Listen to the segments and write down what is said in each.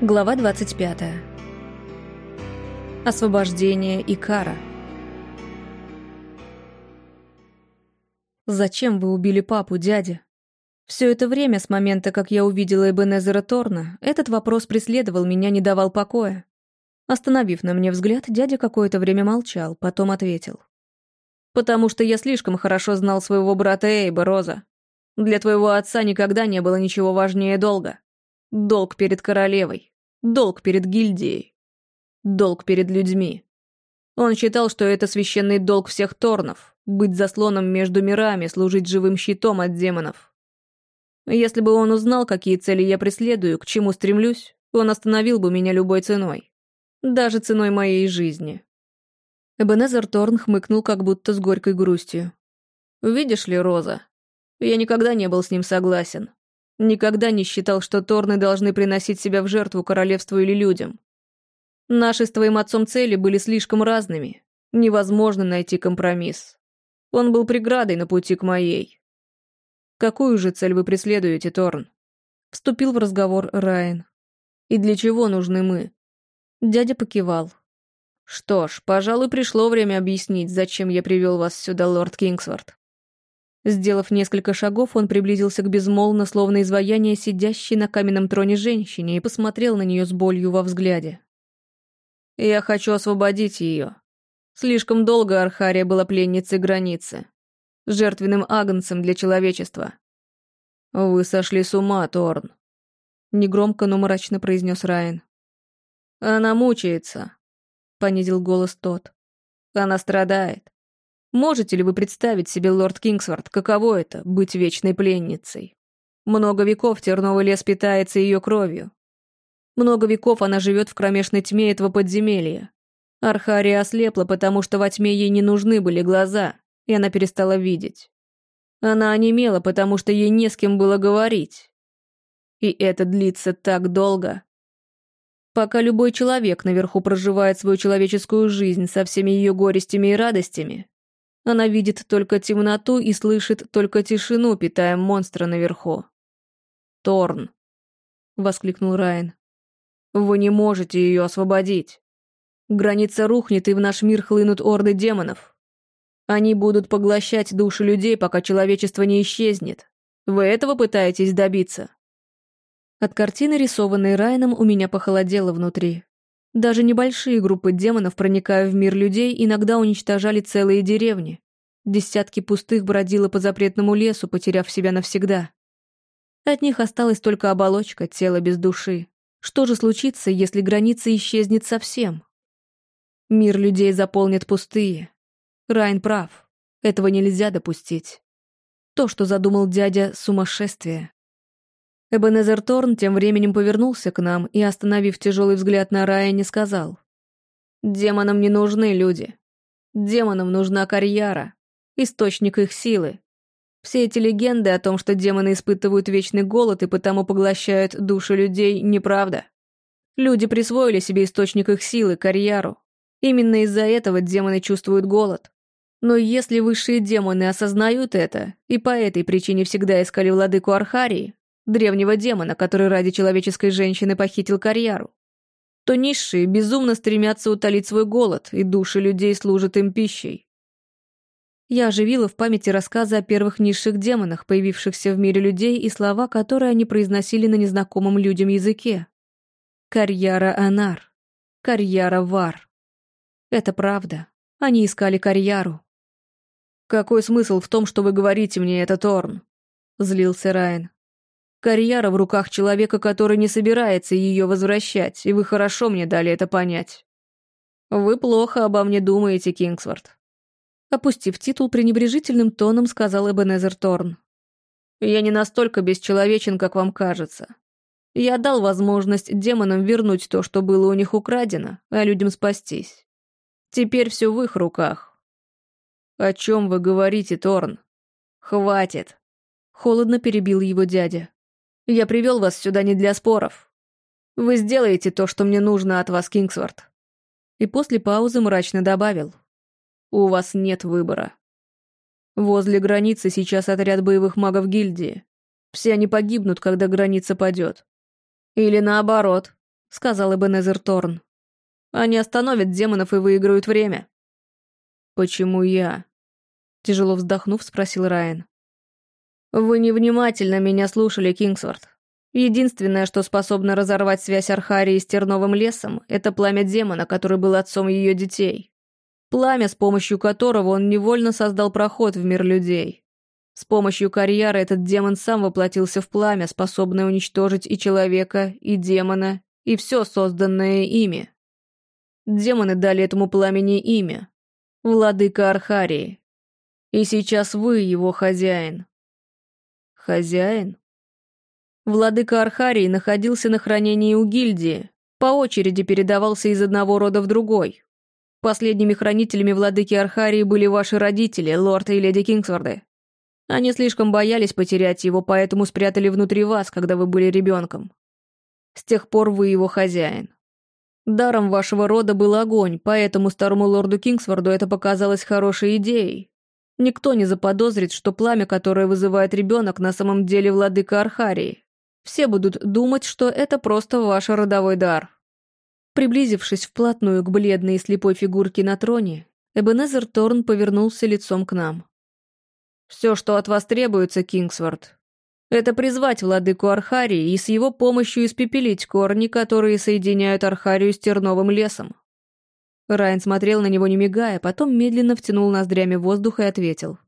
Глава 25. Освобождение и кара. «Зачем вы убили папу, дядя?» Все это время, с момента, как я увидела Эбенезера Торна, этот вопрос преследовал меня, не давал покоя. Остановив на мне взгляд, дядя какое-то время молчал, потом ответил. «Потому что я слишком хорошо знал своего брата Эйба, Роза. Для твоего отца никогда не было ничего важнее долга. Долг перед королевой. Долг перед гильдией. Долг перед людьми. Он считал, что это священный долг всех Торнов — быть заслоном между мирами, служить живым щитом от демонов. Если бы он узнал, какие цели я преследую, к чему стремлюсь, он остановил бы меня любой ценой. Даже ценой моей жизни. Эбенезер Торн хмыкнул как будто с горькой грустью. «Видишь ли, Роза, я никогда не был с ним согласен. Никогда не считал, что Торны должны приносить себя в жертву королевству или людям. Наши с твоим отцом цели были слишком разными. Невозможно найти компромисс. Он был преградой на пути к моей. Какую же цель вы преследуете, Торн? Вступил в разговор Райан. И для чего нужны мы? Дядя покивал. Что ж, пожалуй, пришло время объяснить, зачем я привел вас сюда, лорд Кингсворт. Сделав несколько шагов, он приблизился к безмолвно, словно изваяние сидящей на каменном троне женщине, и посмотрел на нее с болью во взгляде. «Я хочу освободить ее. Слишком долго Архария была пленницей границы, жертвенным агнцем для человечества. Вы сошли с ума, Торн», — негромко, но мрачно произнес Райан. «Она мучается», — понизил голос тот. «Она страдает. Можете ли вы представить себе, лорд Кингсворт, каково это — быть вечной пленницей? Много веков терновый лес питается ее кровью. Много веков она живет в кромешной тьме этого подземелья. Архария ослепла, потому что во тьме ей не нужны были глаза, и она перестала видеть. Она онемела, потому что ей не с кем было говорить. И это длится так долго. Пока любой человек наверху проживает свою человеческую жизнь со всеми ее горестями и радостями, она видит только темноту и слышит только тишину, питая монстра наверху. «Торн!» — воскликнул Райан. «Вы не можете ее освободить. Граница рухнет, и в наш мир хлынут орды демонов. Они будут поглощать души людей, пока человечество не исчезнет. Вы этого пытаетесь добиться?» От картины, рисованной Райаном, у меня похолодело внутри. Даже небольшие группы демонов, проникая в мир людей, иногда уничтожали целые деревни. Десятки пустых бродило по запретному лесу, потеряв себя навсегда. От них осталась только оболочка, тело без души. Что же случится, если граница исчезнет совсем? Мир людей заполнит пустые. Райн прав. Этого нельзя допустить. То, что задумал дядя, сумасшествие. Эбенезер Торн тем временем повернулся к нам и, остановив тяжелый взгляд на Райане, сказал. «Демонам не нужны люди. Демонам нужна карьера, источник их силы. Все эти легенды о том, что демоны испытывают вечный голод и потому поглощают души людей, неправда. Люди присвоили себе источник их силы, карьеру. Именно из-за этого демоны чувствуют голод. Но если высшие демоны осознают это, и по этой причине всегда искали владыку Архарии, древнего демона, который ради человеческой женщины похитил карьеру, то низшие безумно стремятся утолить свой голод, и души людей служат им пищей. Я оживила в памяти рассказы о первых низших демонах, появившихся в мире людей, и слова, которые они произносили на незнакомом людям языке. Карьяра Анар. Карьяра Вар. Это правда. Они искали карьяру. «Какой смысл в том, что вы говорите мне это, Торн?» — злился Райан. Карьера в руках человека, который не собирается ее возвращать, и вы хорошо мне дали это понять. Вы плохо обо мне думаете, Кингсворт. Опустив титул, пренебрежительным тоном сказал Эбенезер Торн. Я не настолько бесчеловечен, как вам кажется. Я дал возможность демонам вернуть то, что было у них украдено, а людям спастись. Теперь все в их руках. О чем вы говорите, Торн? Хватит. Холодно перебил его дядя. Я привел вас сюда не для споров. Вы сделаете то, что мне нужно от вас, Кингсворт». И после паузы мрачно добавил. «У вас нет выбора. Возле границы сейчас отряд боевых магов гильдии. Все они погибнут, когда граница падет. Или наоборот, — сказал Эбенезер Торн. «Они остановят демонов и выиграют время». «Почему я?» — тяжело вздохнув, спросил Райан. «Вы невнимательно меня слушали, Кингсворт. Единственное, что способно разорвать связь Архарии с Терновым лесом, это пламя демона, который был отцом ее детей. Пламя, с помощью которого он невольно создал проход в мир людей. С помощью карьера этот демон сам воплотился в пламя, способное уничтожить и человека, и демона, и все созданное ими. Демоны дали этому пламени имя — Владыка Архарии. И сейчас вы его хозяин. Хозяин? Владыка Архарии находился на хранении у гильдии, по очереди передавался из одного рода в другой. Последними хранителями владыки Архарии были ваши родители, лорд и леди Кингсворды. Они слишком боялись потерять его, поэтому спрятали внутри вас, когда вы были ребенком. С тех пор вы его хозяин. Даром вашего рода был огонь, поэтому старому лорду Кингсворду это показалось хорошей идеей. Никто не заподозрит, что пламя, которое вызывает ребенок, на самом деле владыка Архарии. Все будут думать, что это просто ваш родовой дар. Приблизившись вплотную к бледной и слепой фигурке на троне, Эбенезер Торн повернулся лицом к нам. «Все, что от вас требуется, Кингсворт, это призвать владыку Архарии и с его помощью испепелить корни, которые соединяют Архарию с Терновым лесом». Райан смотрел на него не мигая, потом медленно втянул ноздрями воздух и ответил.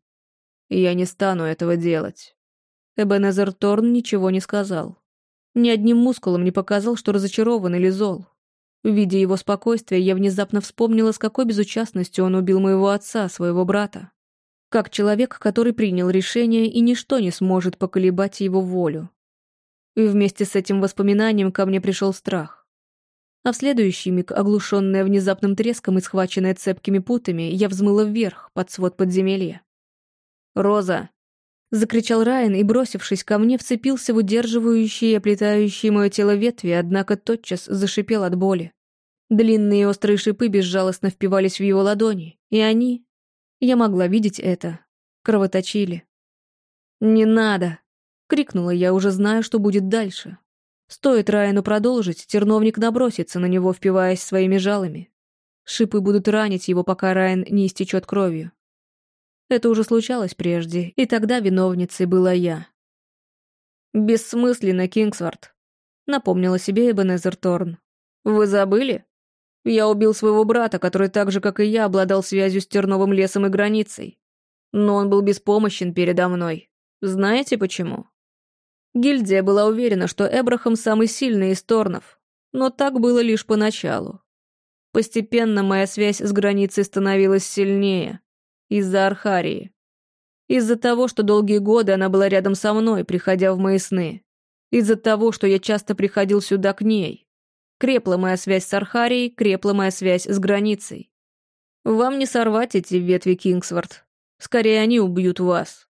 «Я не стану этого делать». Эбенезер Торн ничего не сказал. Ни одним мускулом не показал, что разочарован или зол. Видя его спокойствие, я внезапно вспомнила, с какой безучастностью он убил моего отца, своего брата. Как человек, который принял решение, и ничто не сможет поколебать его волю. И вместе с этим воспоминанием ко мне пришел страх. А в следующий миг, оглушенная внезапным треском и схваченная цепкими путами, я взмыла вверх, под свод подземелья. «Роза!» Закричал Райан и, бросившись ко мне, вцепился в удерживающие и оплетающие мое тело ветви, однако тотчас зашипел от боли. Длинные острые шипы безжалостно впивались в его ладони, и они... Я могла видеть это. Кровоточили. «Не надо!» — крикнула я, уже знаю, что будет дальше. Стоит Райану продолжить, терновник набросится на него, впиваясь своими жалами. Шипы будут ранить его, пока Райан не истечет кровью. Это уже случалось прежде, и тогда виновницей была я. «Бессмысленно, Кингсворт», — напомнила себе Эбенезер Торн. «Вы забыли? Я убил своего брата, который так же, как и я, обладал связью с Терновым лесом и границей. Но он был беспомощен передо мной. Знаете почему?» Гильдия была уверена, что Эбрахам самый сильный из Торнов, но так было лишь поначалу. Постепенно моя связь с границей становилась сильнее, из-за Архарии. Из-за того, что долгие годы она была рядом со мной, приходя в мои сны. Из-за того, что я часто приходил сюда к ней. Крепла моя связь с Архарией, крепла моя связь с границей. Вам не сорвать эти ветви, Кингсворт. Скорее, они убьют вас.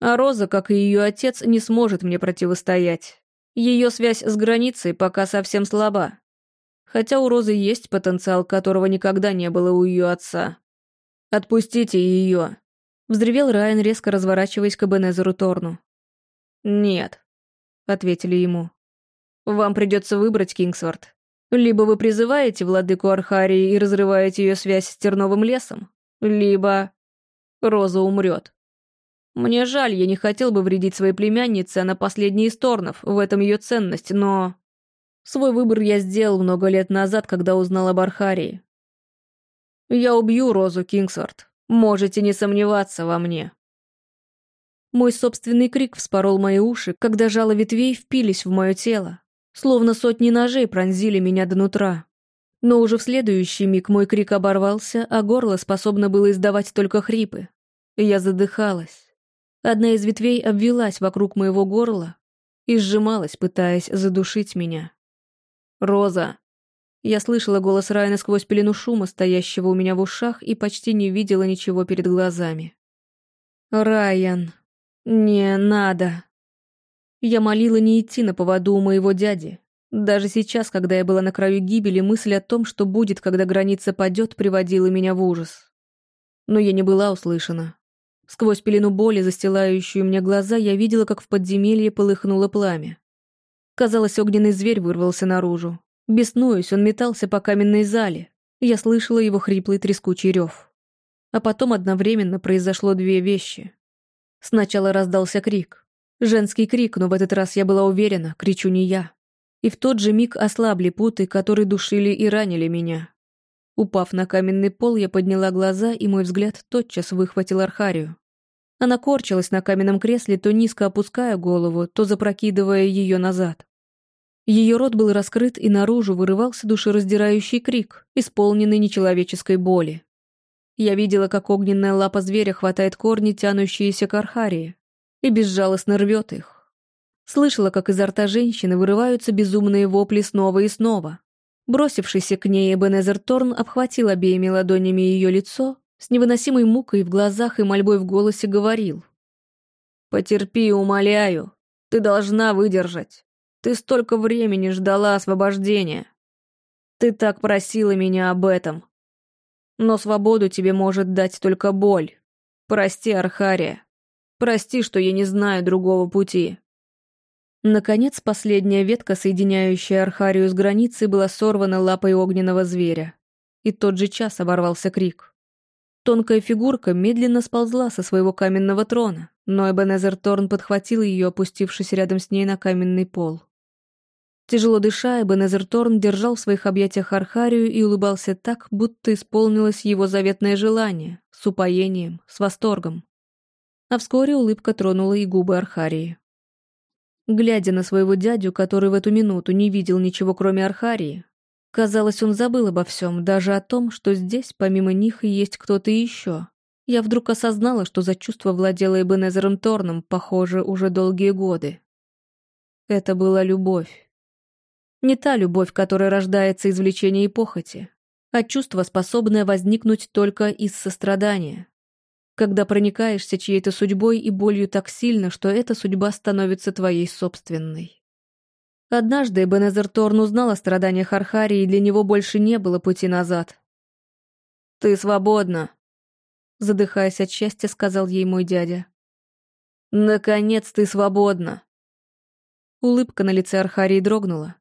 А Роза, как и ее отец, не сможет мне противостоять. Ее связь с границей пока совсем слаба. Хотя у Розы есть потенциал, которого никогда не было у ее отца. «Отпустите ее!» — взревел Райан, резко разворачиваясь к Эбенезеру Торну. «Нет», — ответили ему. «Вам придется выбрать, Кингсворт. Либо вы призываете владыку Архарии и разрываете ее связь с Терновым лесом, либо Роза умрет. Мне жаль, я не хотел бы вредить своей племяннице, она последняя из Торнов, в этом ее ценность, но... Свой выбор я сделал много лет назад, когда узнал об Архарии. Я убью Розу Кингсворт. Можете не сомневаться во мне. Мой собственный крик вспорол мои уши, когда жало ветвей впились в мое тело, словно сотни ножей пронзили меня до нутра. Но уже в следующий миг мой крик оборвался, а горло способно было издавать только хрипы. Я задыхалась. Одна из ветвей обвелась вокруг моего горла и сжималась, пытаясь задушить меня. «Роза!» Я слышала голос Райана сквозь пелену шума, стоящего у меня в ушах, и почти не видела ничего перед глазами. «Райан, не надо!» Я молила не идти на поводу у моего дяди. Даже сейчас, когда я была на краю гибели, мысль о том, что будет, когда граница падет, приводила меня в ужас. Но я не была услышана. Сквозь пелену боли, застилающую мне глаза, я видела, как в подземелье полыхнуло пламя. Казалось, огненный зверь вырвался наружу. Беснуясь, он метался по каменной зале. Я слышала его хриплый трескучий рев. А потом одновременно произошло две вещи. Сначала раздался крик. Женский крик, но в этот раз я была уверена, кричу не я. И в тот же миг ослабли путы, которые душили и ранили меня. Упав на каменный пол, я подняла глаза, и мой взгляд тотчас выхватил Архарию. Она корчилась на каменном кресле, то низко опуская голову, то запрокидывая ее назад. Ее рот был раскрыт, и наружу вырывался душераздирающий крик, исполненный нечеловеческой боли. Я видела, как огненная лапа зверя хватает корни, тянущиеся к Архарии, и безжалостно рвет их. Слышала, как изо рта женщины вырываются безумные вопли снова и снова. Бросившийся к ней Эбенезер Торн обхватил обеими ладонями ее лицо, с невыносимой мукой в глазах и мольбой в голосе говорил. «Потерпи, умоляю. Ты должна выдержать. Ты столько времени ждала освобождения. Ты так просила меня об этом. Но свободу тебе может дать только боль. Прости, Архария. Прости, что я не знаю другого пути». Наконец, последняя ветка, соединяющая Архарию с границей, была сорвана лапой огненного зверя. И тот же час оборвался крик. Тонкая фигурка медленно сползла со своего каменного трона, но Эбенезер Торн подхватил ее, опустившись рядом с ней на каменный пол. Тяжело дыша, Эбенезер Торн держал в своих объятиях Архарию и улыбался так, будто исполнилось его заветное желание, с упоением, с восторгом. А вскоре улыбка тронула и губы Архарии. Глядя на своего дядю, который в эту минуту не видел ничего, кроме Архарии, казалось, он забыл обо всем, даже о том, что здесь, помимо них, есть кто-то еще. Я вдруг осознала, что за чувство владела Эбенезером Торном, похоже, уже долгие годы. Это была любовь. Не та любовь, которая рождается из влечения и похоти, а чувство, способное возникнуть только из сострадания когда проникаешься чьей-то судьбой и болью так сильно, что эта судьба становится твоей собственной. Однажды Эбенезер Торн узнал о страданиях Архарии, и для него больше не было пути назад. «Ты свободна», — задыхаясь от счастья, сказал ей мой дядя. «Наконец ты свободна!» Улыбка на лице Архарии дрогнула.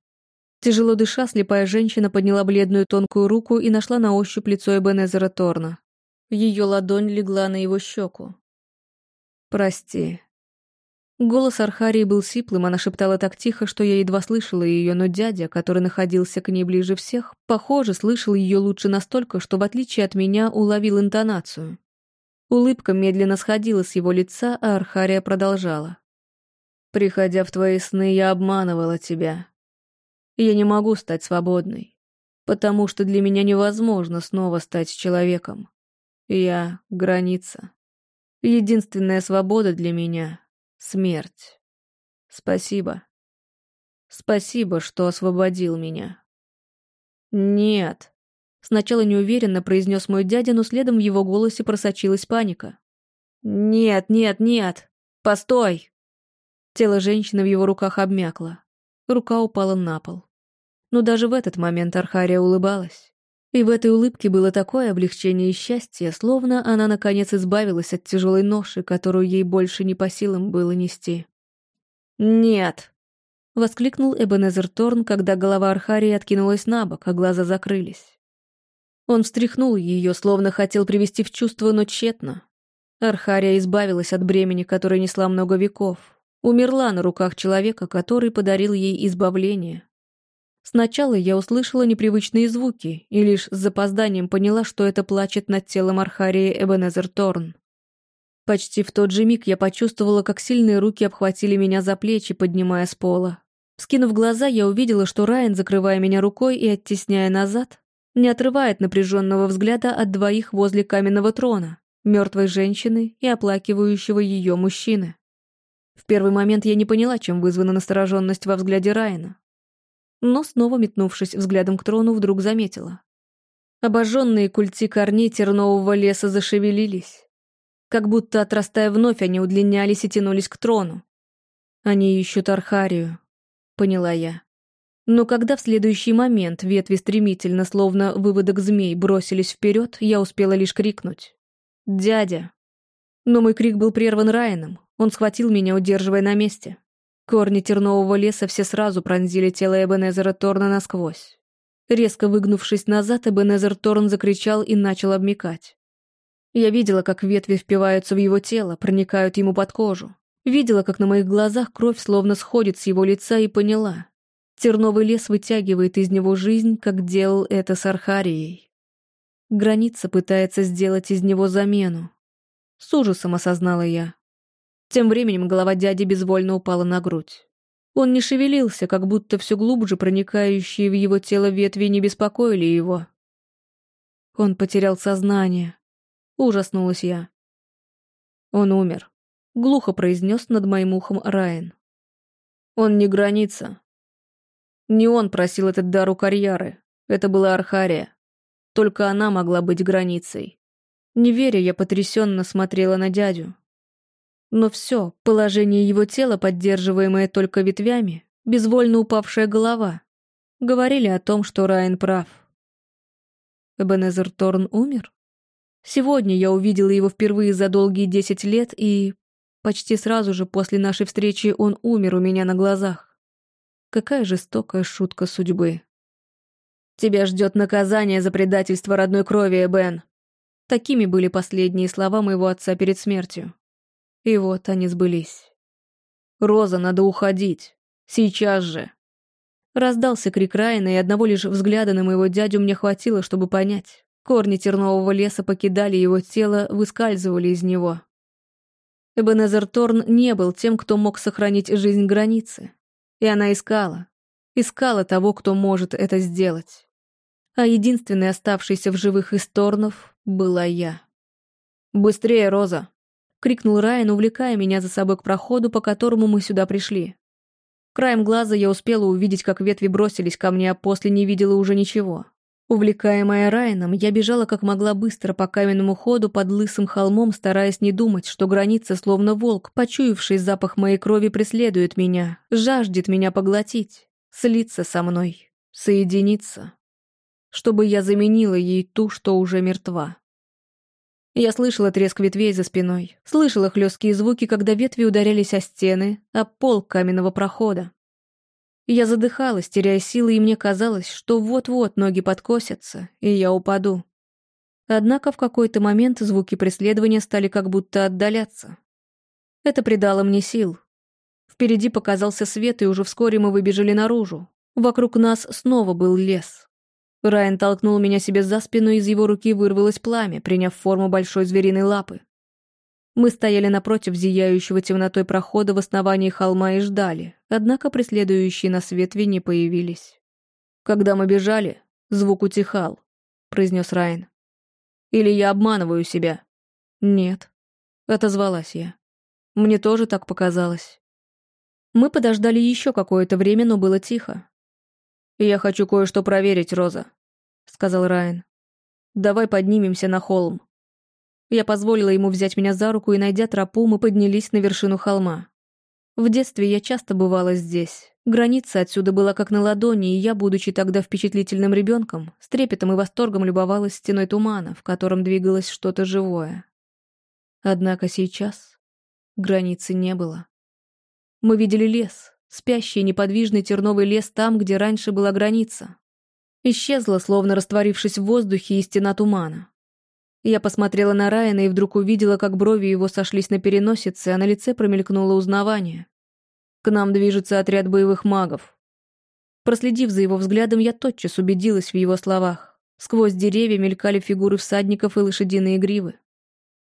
Тяжело дыша, слепая женщина подняла бледную тонкую руку и нашла на ощупь лицо Эбенезера Торна. Ее ладонь легла на его щеку. «Прости». Голос Архарии был сиплым, она шептала так тихо, что я едва слышала ее, но дядя, который находился к ней ближе всех, похоже, слышал ее лучше настолько, что, в отличие от меня, уловил интонацию. Улыбка медленно сходила с его лица, а Архария продолжала. «Приходя в твои сны, я обманывала тебя. Я не могу стать свободной, потому что для меня невозможно снова стать человеком. Я — граница. Единственная свобода для меня — смерть. Спасибо. Спасибо, что освободил меня. Нет. Сначала неуверенно произнес мой дядя, но следом в его голосе просочилась паника. Нет, нет, нет. Постой. Тело женщины в его руках обмякло. Рука упала на пол. Но даже в этот момент Архария улыбалась. И в этой улыбке было такое облегчение и счастье, словно она наконец избавилась от тяжелой ноши, которую ей больше не по силам было нести. «Нет!» — воскликнул Эбенезер Торн, когда голова Архарии откинулась на бок, а глаза закрылись. Он встряхнул ее, словно хотел привести в чувство, но тщетно. Архария избавилась от бремени, которое несла много веков. Умерла на руках человека, который подарил ей избавление, Сначала я услышала непривычные звуки и лишь с запозданием поняла, что это плачет над телом Архарии Эбенезер Торн. Почти в тот же миг я почувствовала, как сильные руки обхватили меня за плечи, поднимая с пола. Скинув глаза, я увидела, что Райан, закрывая меня рукой и оттесняя назад, не отрывает напряженного взгляда от двоих возле каменного трона, мертвой женщины и оплакивающего ее мужчины. В первый момент я не поняла, чем вызвана настороженность во взгляде Райана но снова метнувшись взглядом к трону, вдруг заметила. Обожженные культи корней тернового леса зашевелились. Как будто, отрастая вновь, они удлинялись и тянулись к трону. Они ищут Архарию, поняла я. Но когда в следующий момент ветви стремительно, словно выводок змей, бросились вперед, я успела лишь крикнуть. «Дядя!» Но мой крик был прерван Райаном. Он схватил меня, удерживая на месте. Корни тернового леса все сразу пронзили тело Эбенезера Торна насквозь. Резко выгнувшись назад, Эбенезер Торн закричал и начал обмикать. Я видела, как ветви впиваются в его тело, проникают ему под кожу. Видела, как на моих глазах кровь словно сходит с его лица и поняла. Терновый лес вытягивает из него жизнь, как делал это с Архарией. Граница пытается сделать из него замену. С ужасом осознала я. Тем временем голова дяди безвольно упала на грудь. Он не шевелился, как будто все глубже проникающие в его тело ветви не беспокоили его. Он потерял сознание. Ужаснулась я. Он умер. Глухо произнес над моим ухом Райан. Он не граница. Не он просил этот дар у карьеры. Это была Архария. Только она могла быть границей. Не веря, я потрясенно смотрела на дядю. Но все, положение его тела, поддерживаемое только ветвями, безвольно упавшая голова, говорили о том, что Райан прав. Эбенезер Торн умер? Сегодня я увидела его впервые за долгие десять лет, и почти сразу же после нашей встречи он умер у меня на глазах. Какая жестокая шутка судьбы. «Тебя ждет наказание за предательство родной крови, Бен. Такими были последние слова моего отца перед смертью. И вот они сбылись. «Роза, надо уходить. Сейчас же!» Раздался крик Райана, и одного лишь взгляда на моего дядю мне хватило, чтобы понять. Корни тернового леса покидали его тело, выскальзывали из него. Эбенезер Торн не был тем, кто мог сохранить жизнь границы. И она искала. Искала того, кто может это сделать. А единственной оставшейся в живых из Торнов была я. «Быстрее, Роза!» Крикнул Райан, увлекая меня за собой к проходу, по которому мы сюда пришли. Краем глаза я успела увидеть, как ветви бросились ко мне, а после не видела уже ничего. Увлекаемая Райаном, я бежала как могла быстро по каменному ходу под лысым холмом, стараясь не думать, что граница, словно волк, почуявший запах моей крови, преследует меня, жаждет меня поглотить, слиться со мной, соединиться, чтобы я заменила ей ту, что уже мертва. Я слышала треск ветвей за спиной, слышала хлесткие звуки, когда ветви ударялись о стены, о пол каменного прохода. Я задыхалась, теряя силы, и мне казалось, что вот-вот ноги подкосятся, и я упаду. Однако в какой-то момент звуки преследования стали как будто отдаляться. Это придало мне сил. Впереди показался свет, и уже вскоре мы выбежали наружу. Вокруг нас снова был лес. Райан толкнул меня себе за спину, и из его руки вырвалось пламя, приняв форму большой звериной лапы. Мы стояли напротив зияющего темнотой прохода в основании холма и ждали, однако преследующие нас ветви не появились. «Когда мы бежали, звук утихал», — произнес Райан. «Или я обманываю себя?» «Нет», — отозвалась я. «Мне тоже так показалось». Мы подождали еще какое-то время, но было тихо. «Я хочу кое-что проверить, Роза», — сказал Райан. «Давай поднимемся на холм». Я позволила ему взять меня за руку, и, найдя тропу, мы поднялись на вершину холма. В детстве я часто бывала здесь. Граница отсюда была как на ладони, и я, будучи тогда впечатлительным ребенком, с трепетом и восторгом любовалась стеной тумана, в котором двигалось что-то живое. Однако сейчас границы не было. Мы видели лес, спящий неподвижный терновый лес там, где раньше была граница. Исчезла, словно растворившись в воздухе, и стена тумана. Я посмотрела на Райана и вдруг увидела, как брови его сошлись на переносице, а на лице промелькнуло узнавание. К нам движется отряд боевых магов. Проследив за его взглядом, я тотчас убедилась в его словах. Сквозь деревья мелькали фигуры всадников и лошадиные гривы.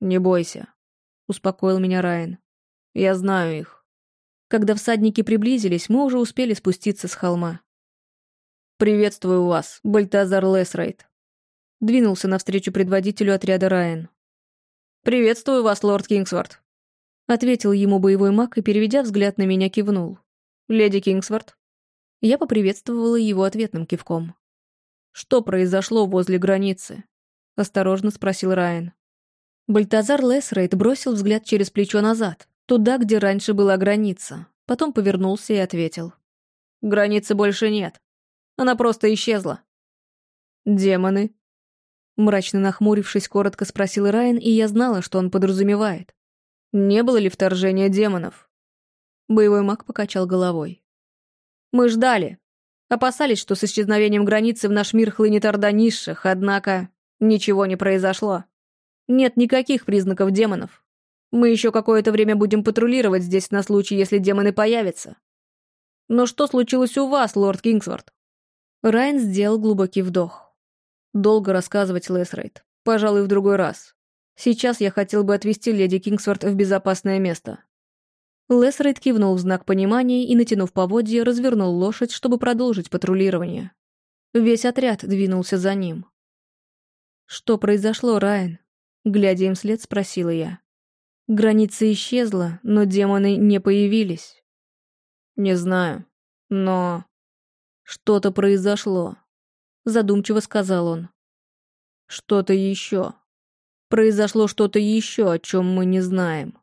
«Не бойся», — успокоил меня Райан. «Я знаю их». Когда всадники приблизились, мы уже успели спуститься с холма. «Приветствую вас, Бальтазар Лесрейд», — двинулся навстречу предводителю отряда Райан. «Приветствую вас, лорд Кингсворт», — ответил ему боевой маг и, переведя взгляд на меня, кивнул. «Леди Кингсворт». Я поприветствовала его ответным кивком. «Что произошло возле границы?» — осторожно спросил Райан. Бальтазар Лесрейд бросил взгляд через плечо назад, Туда, где раньше была граница. Потом повернулся и ответил. Границы больше нет. Она просто исчезла. Демоны? Мрачно нахмурившись, коротко спросил Райан, и я знала, что он подразумевает. Не было ли вторжения демонов? Боевой маг покачал головой. Мы ждали. Опасались, что с исчезновением границы в наш мир хлынет орда низших, однако ничего не произошло. Нет никаких признаков демонов. Мы еще какое-то время будем патрулировать здесь на случай, если демоны появятся. Но что случилось у вас, лорд Кингсворт? Райан сделал глубокий вдох. Долго рассказывать, Лесрейд. Пожалуй, в другой раз. Сейчас я хотел бы отвезти леди Кингсворт в безопасное место. Лесрейд кивнул в знак понимания и, натянув поводья, развернул лошадь, чтобы продолжить патрулирование. Весь отряд двинулся за ним. «Что произошло, Райан?» Глядя им вслед, спросила я. Граница исчезла, но демоны не появились. «Не знаю, но...» «Что-то произошло», — задумчиво сказал он. «Что-то еще. Произошло что-то еще, о чем мы не знаем».